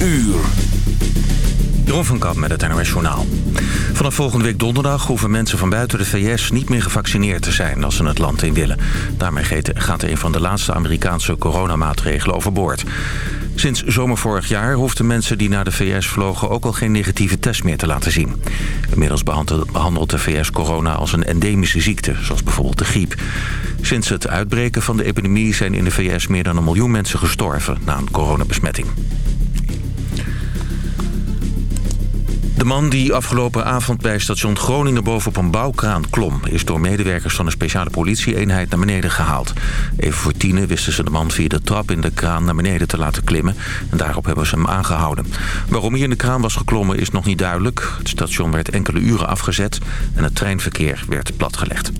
uur. Jeroen van Kamp met het NOS Journaal. Vanaf volgende week donderdag hoeven mensen van buiten de VS niet meer gevaccineerd te zijn als ze het land in willen. Daarmee gaat een van de laatste Amerikaanse coronamaatregelen overboord. Sinds zomer vorig jaar hoefden mensen die naar de VS vlogen ook al geen negatieve test meer te laten zien. Inmiddels behandelt de VS corona als een endemische ziekte, zoals bijvoorbeeld de griep. Sinds het uitbreken van de epidemie zijn in de VS meer dan een miljoen mensen gestorven na een coronabesmetting. De man die afgelopen avond bij station Groningen bovenop een bouwkraan klom... is door medewerkers van een speciale politieeenheid naar beneden gehaald. Even voor tienen wisten ze de man via de trap in de kraan naar beneden te laten klimmen. En daarop hebben ze hem aangehouden. Waarom hij in de kraan was geklommen is nog niet duidelijk. Het station werd enkele uren afgezet en het treinverkeer werd platgelegd.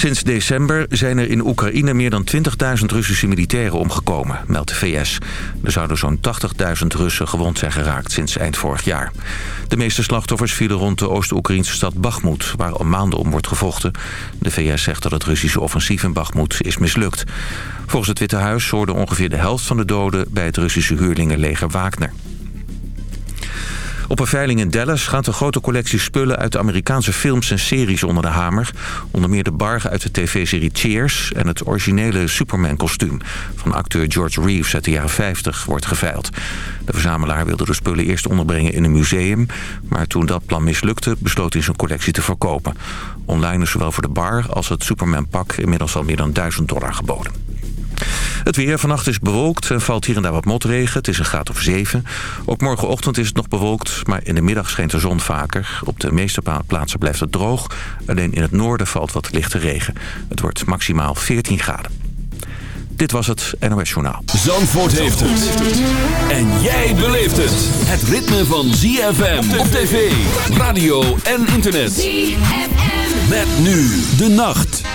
Sinds december zijn er in Oekraïne meer dan 20.000 Russische militairen omgekomen, meldt de VS. Er zouden zo'n 80.000 Russen gewond zijn geraakt sinds eind vorig jaar. De meeste slachtoffers vielen rond de Oost-Oekraïnse stad Bakhmut, waar al maanden om wordt gevochten. De VS zegt dat het Russische offensief in Bakhmut is mislukt. Volgens het Witte Huis hoorde ongeveer de helft van de doden bij het Russische huurlingenleger Wagner. Op een veiling in Dallas gaat een grote collectie spullen uit de Amerikaanse films en series onder de hamer. Onder meer de bargen uit de tv-serie Cheers en het originele Superman-kostuum van acteur George Reeves uit de jaren 50 wordt geveild. De verzamelaar wilde de spullen eerst onderbrengen in een museum, maar toen dat plan mislukte besloot hij zijn collectie te verkopen. Online is zowel voor de bar als het Superman-pak inmiddels al meer dan 1000 dollar geboden. Het weer vannacht is bewolkt en valt hier en daar wat motregen. Het is een graad of 7. Ook morgenochtend is het nog bewolkt, maar in de middag schijnt de zon vaker. Op de meeste plaatsen blijft het droog. Alleen in het noorden valt wat lichte regen. Het wordt maximaal 14 graden. Dit was het NOS Journaal. Zandvoort heeft het. En jij beleeft het. Het ritme van ZFM op tv, radio en internet. ZFM. Met nu de nacht.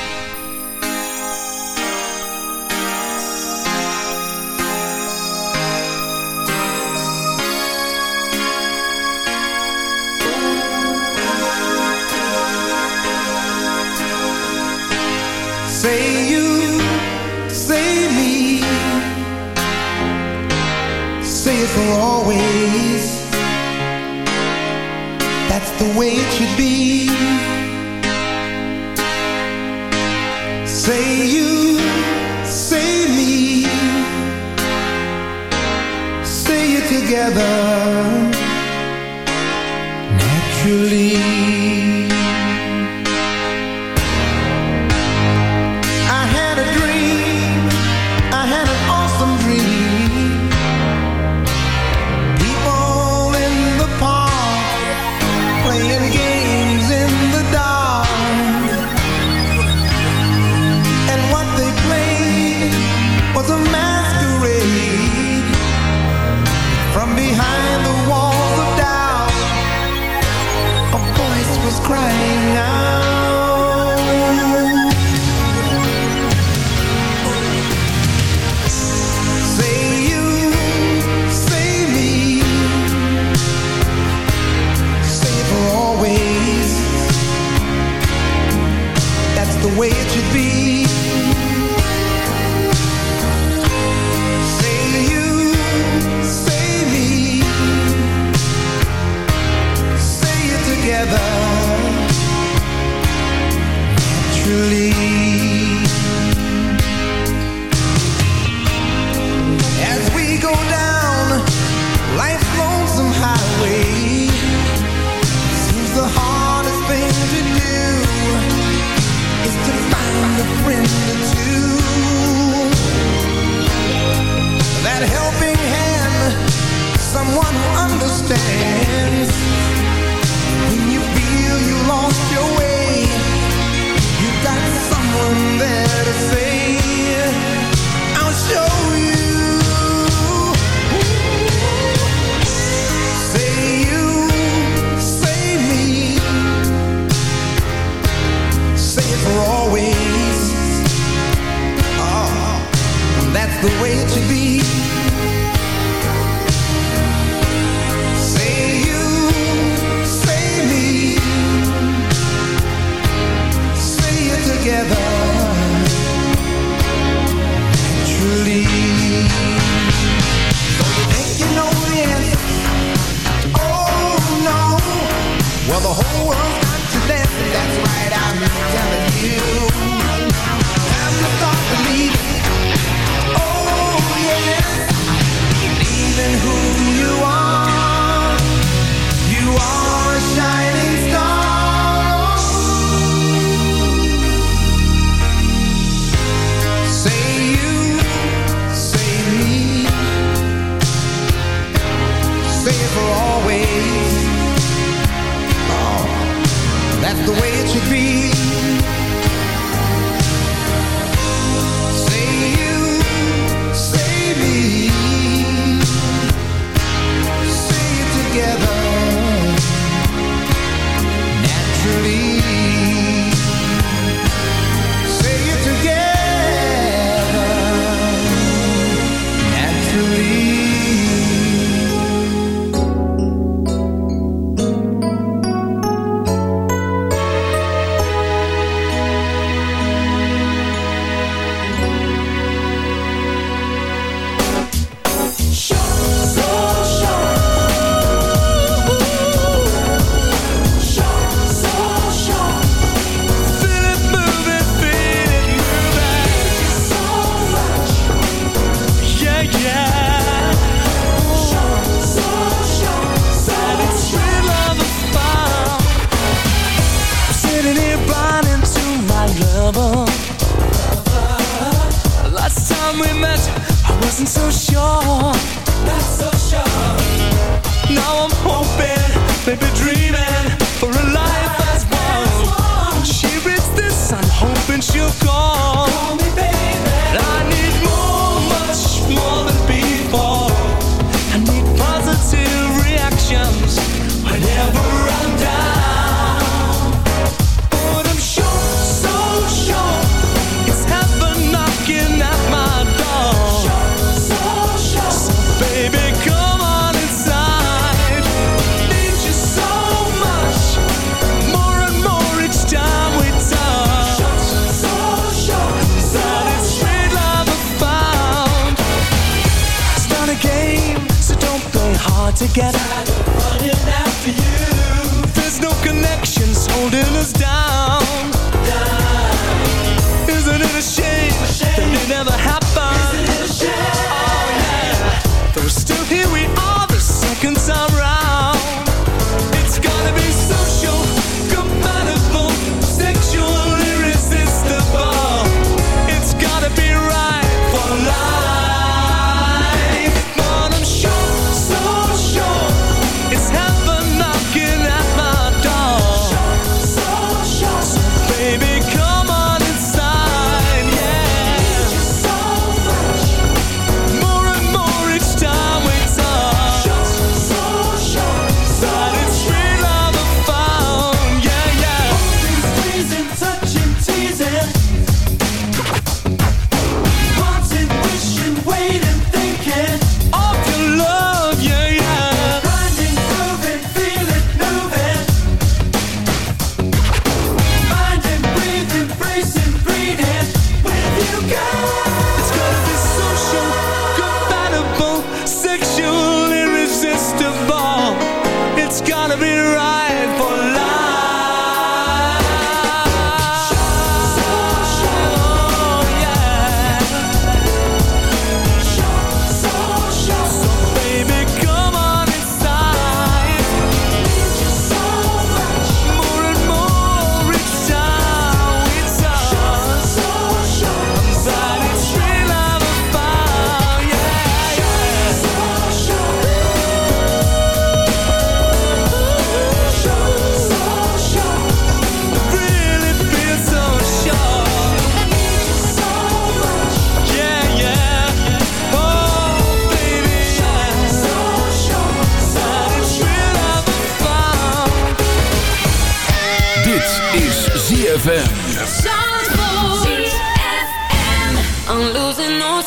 together.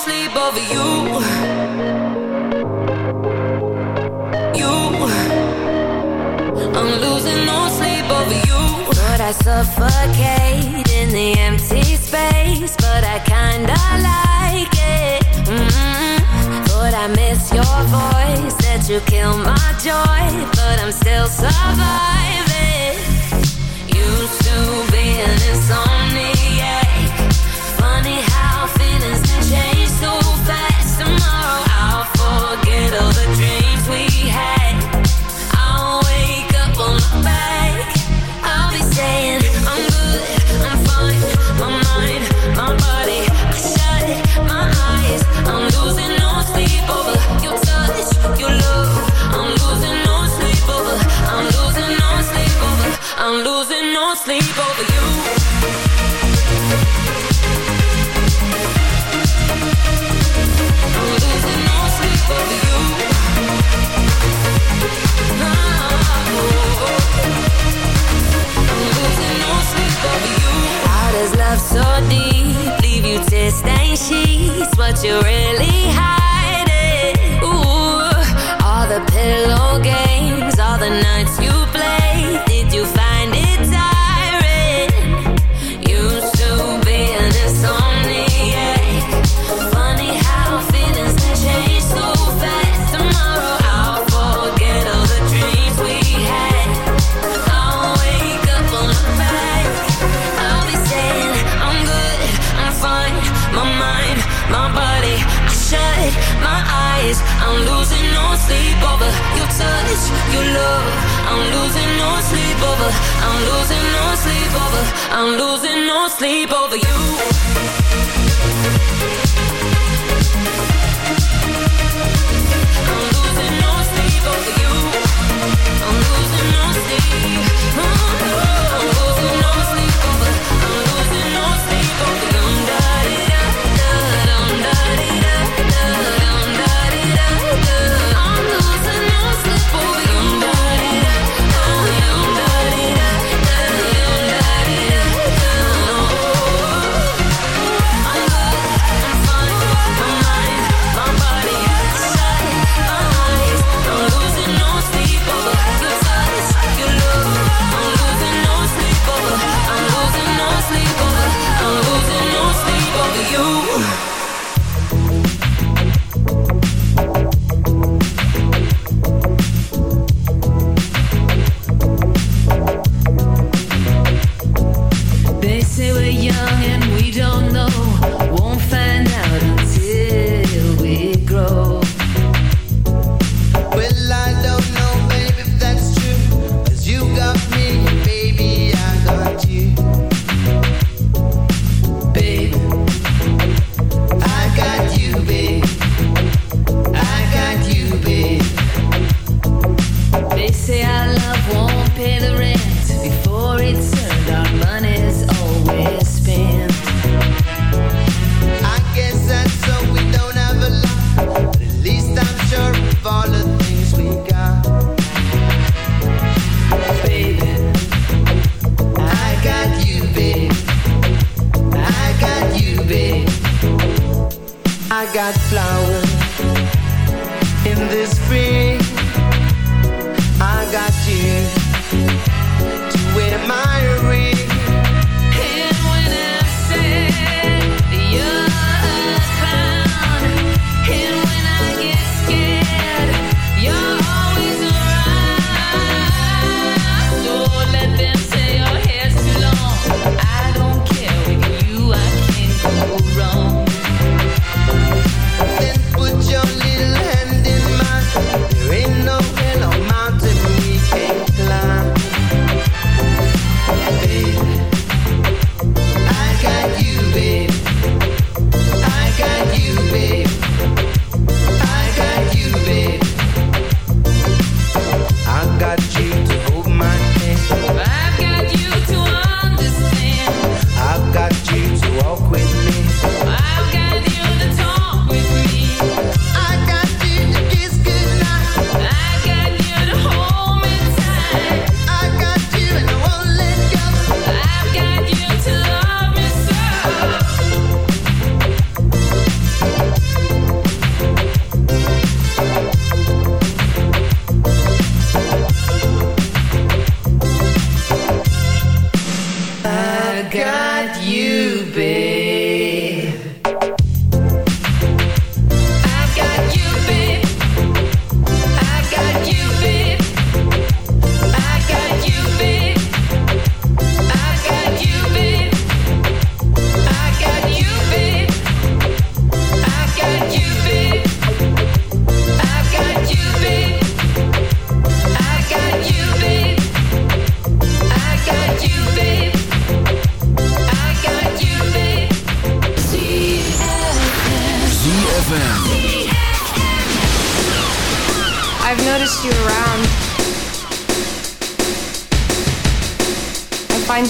sleep over you. You, I'm losing no sleep over you. But I suffocate in the empty space? But I kinda like it. Mm -hmm. I miss your voice? That you kill my joy, but I'm still surviving. Used to being insomnia. you really have I'm losing no sleep over you.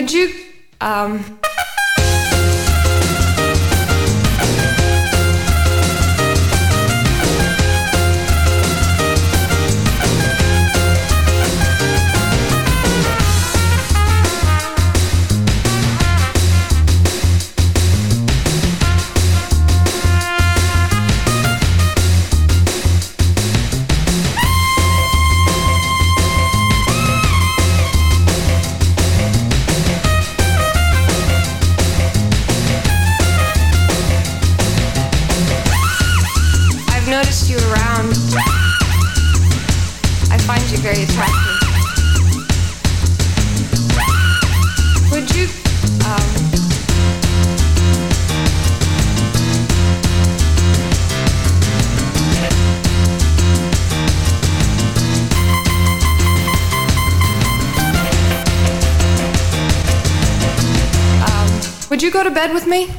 Would you, um, bed with me?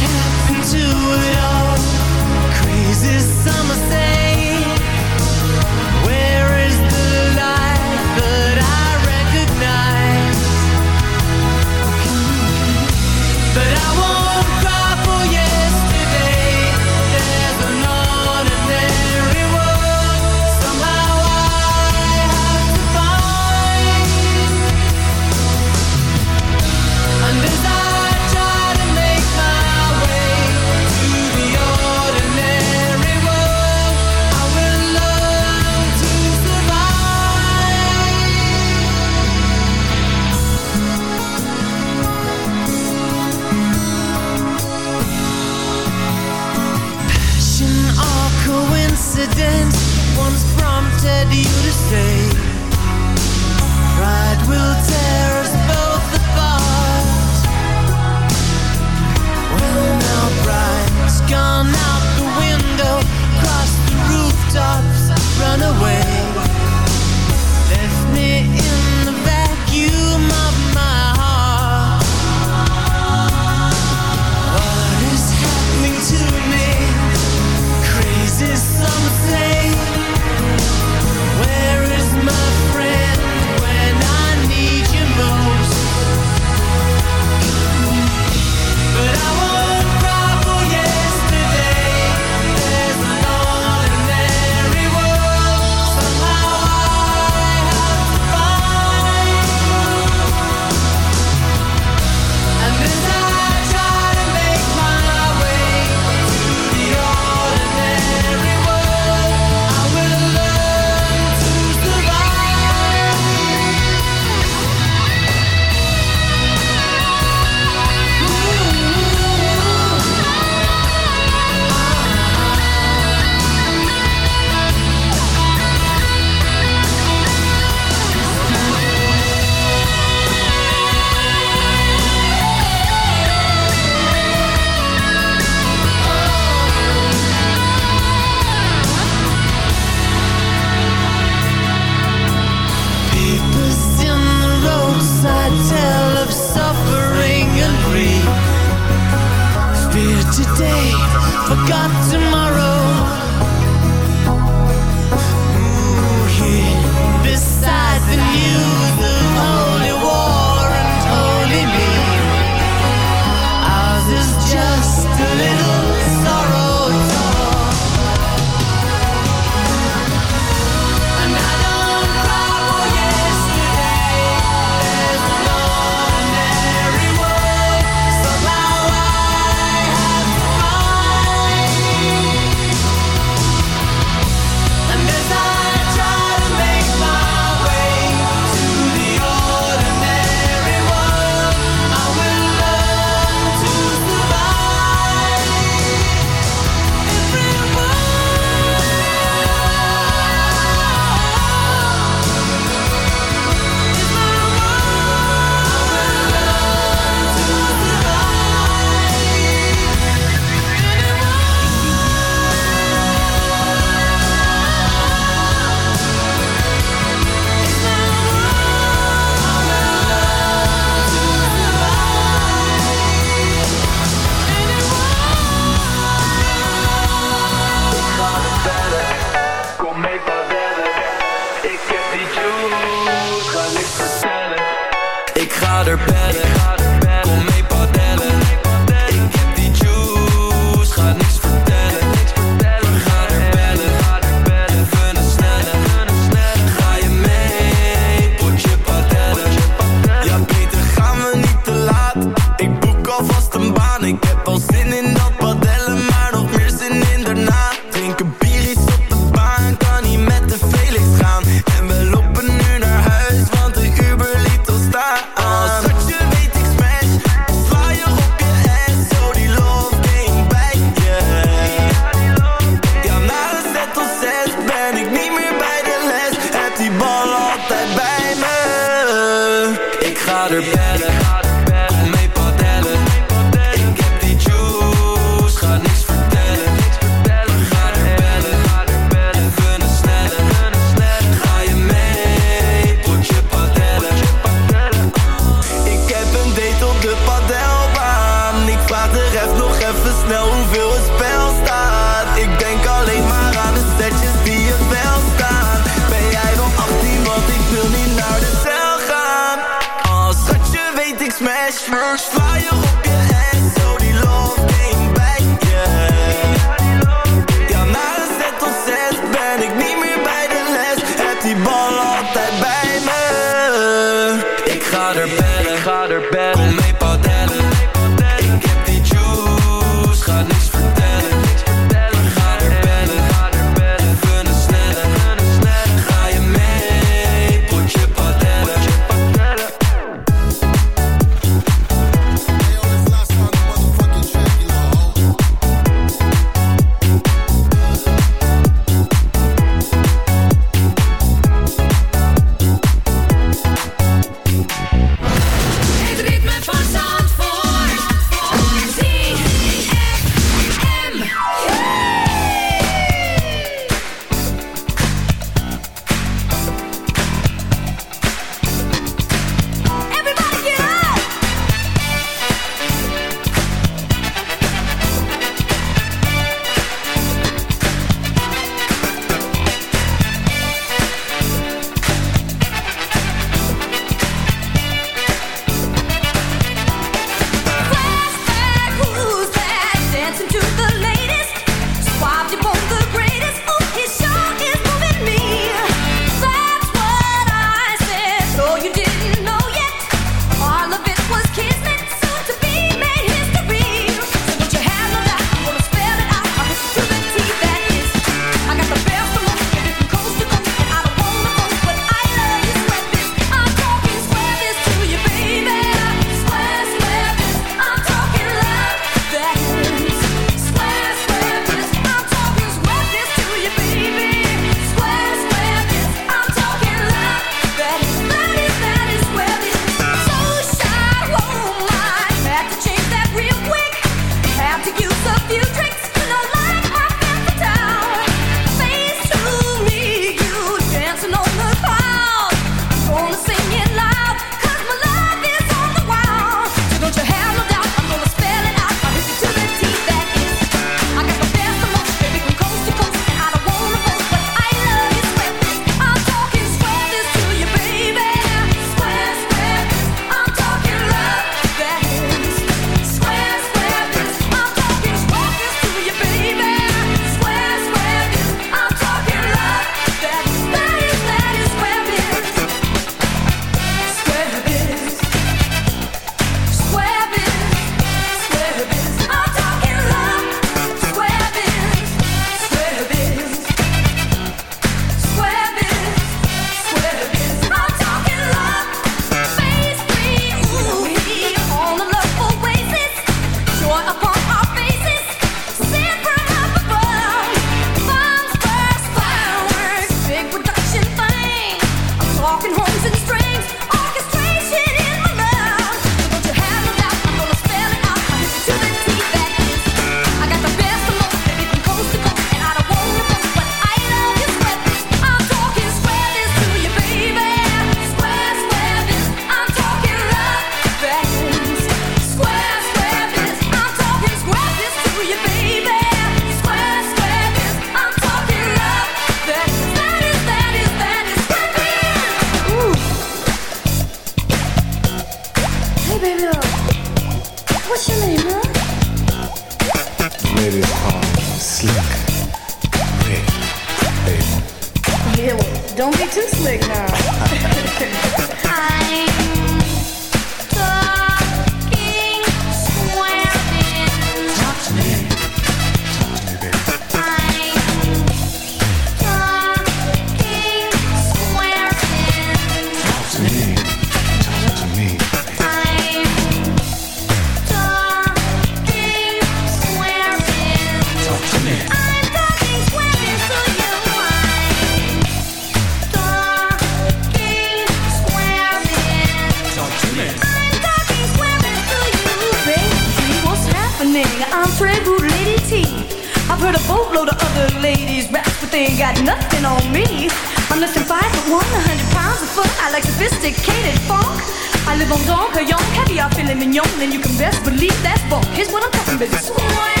Ain't got nothing on me. I'm less than five foot one, a hundred pounds of foot. I like sophisticated funk. I live on Don Cayon, caviar, filet mignon, and you can best believe that's funk. Here's what I'm talking about. Swearing.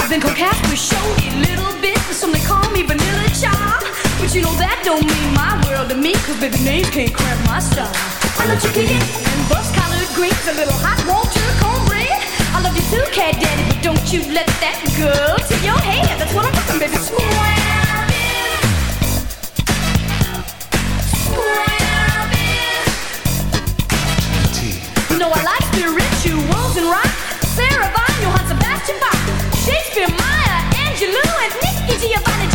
I've been coquette with showy little bit, but some they call me Vanilla Child. But you know that don't mean my world to me, cause baby names can't cramp my style. I love chicken and bus collared greens, a little hot water cornbread. I love you too, cat daddy, but don't you let that go to your head. That's what I'm talking, baby. Swearing. Swearing. You know I like spirituals and rock. Sarah Vaughan, Johann Sebastian Bach, Shakespeare, Maya, Angelou, and Nikki Giovanni,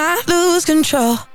not lose control.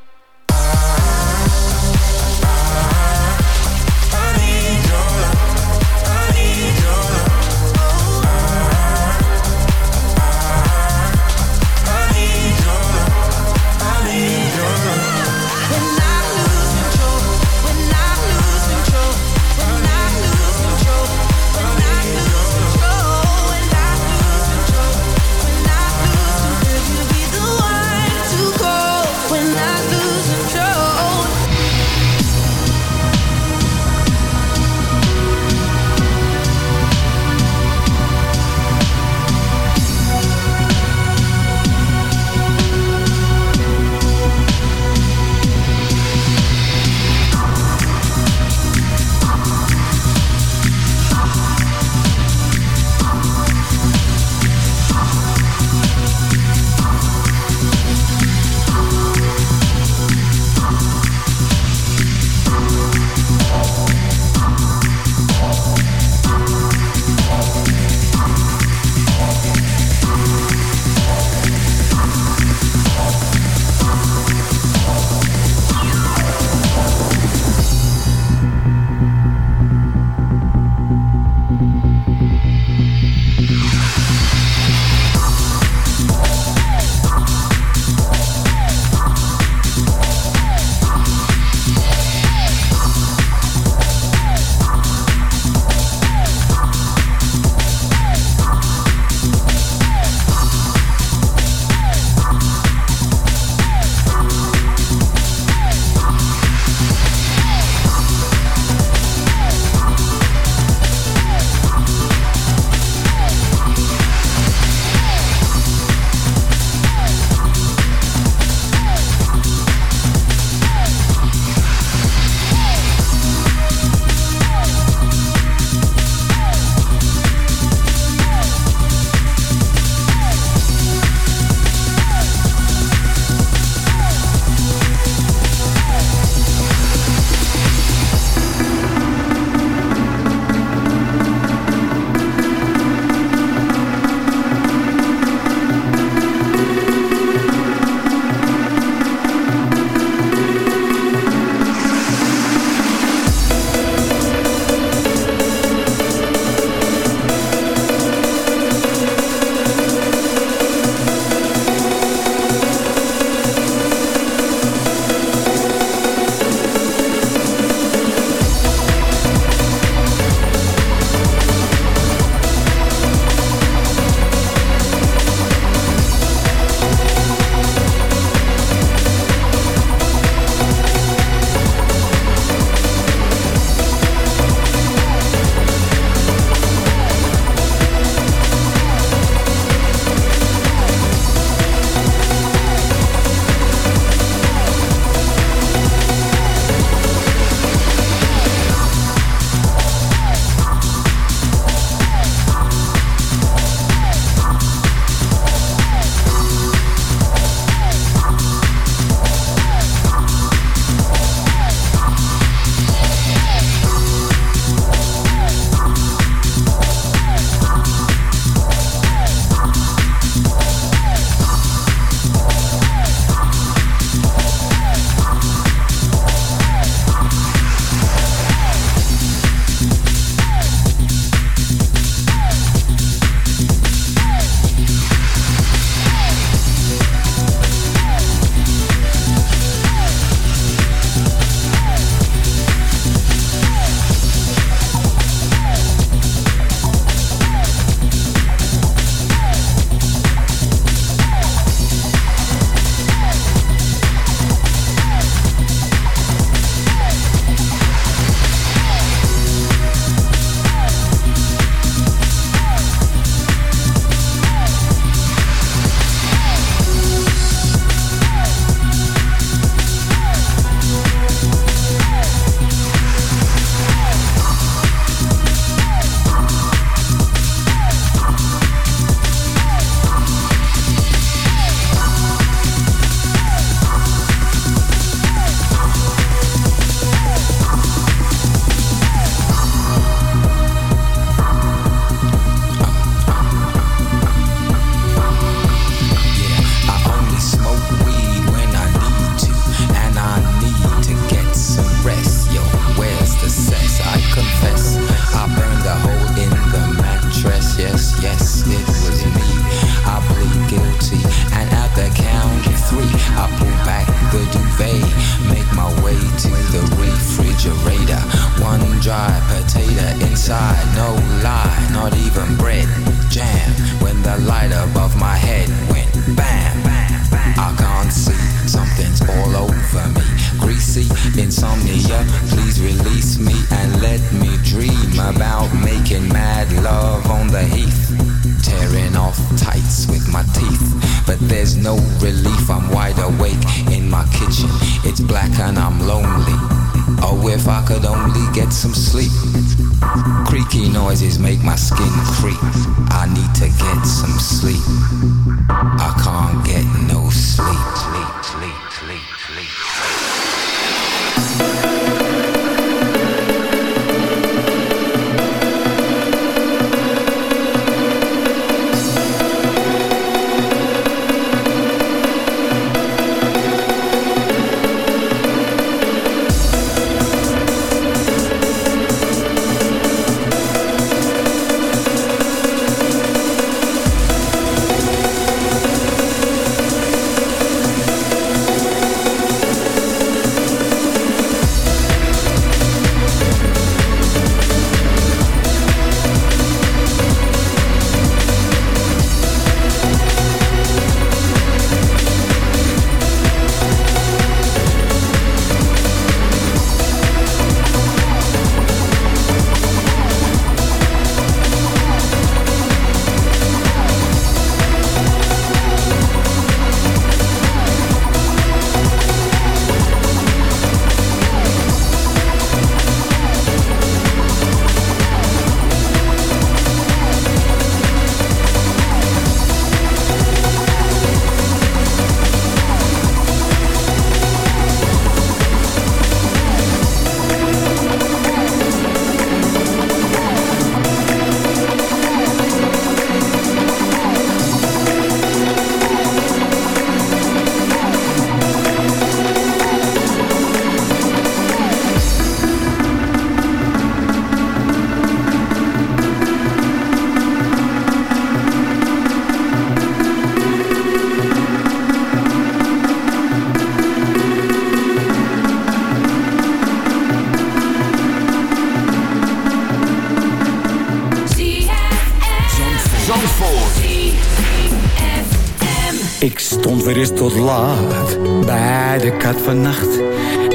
Weer eens tot laat bij de kat vannacht.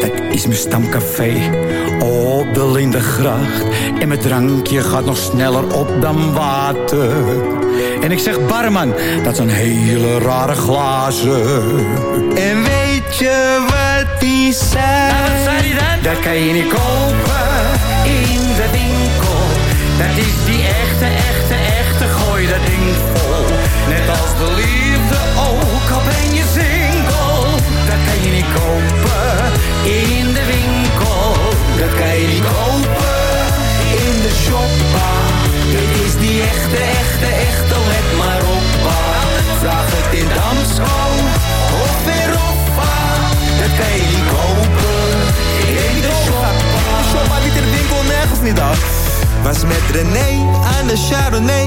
Dat is mijn stamcafé op de Lindegracht. En mijn drankje gaat nog sneller op dan water. En ik zeg barman, dat zijn hele rare glazen. En weet je wat die zei? Nou, wat zei die dan? Dat kan je niet kopen in de winkel. Dat is die echte, echte, echte, Net als de liefde ook, al ben je single. Dat kan je niet kopen in de winkel. Dat kan je niet kopen in de shoppa. Dit is die echte, echte, echte, let maar op. Vraag het in Damsko of weer Hoffa. Dat kan je niet kopen in de shoppa. Shoppa niet in de winkel, nergens niet af. Was met René aan de Chardonnay,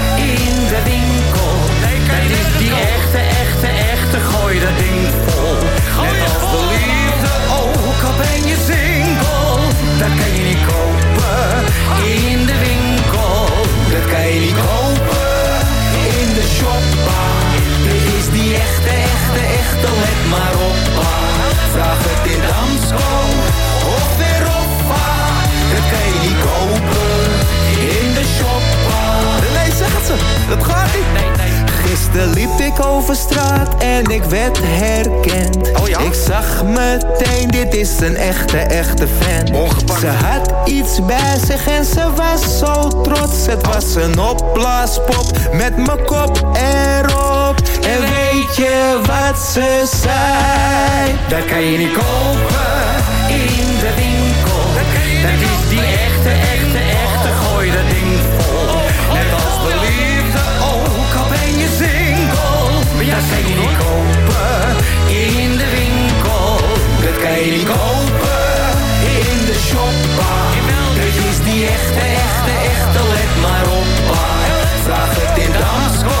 maar op. pa. Vraag het in Damsko of weer Hoffa. Dat kan je niet kopen in de shoppa. Nee, zeg het ze, dat gaat niet. Nee, nee. Gisteren liep ik over straat en ik werd herkend. Oh ja? Ik zag meteen, dit is een echte, echte fan. Ongepakt. Ze had iets bij zich en ze was zo trots. Het was een opblaaspop met mijn kop erop. En weet je wat ze zei? Dat kan je niet kopen in de winkel. Dat is die echte, echte, echte, gooi dat ding vol. Net als de liefde ook, al ben je single. Dat kan je niet kopen in de winkel. Dat kan je niet kopen in de shoppa. Dit is die echte, echte, echte, let maar op. pa. Vraag het in Damsko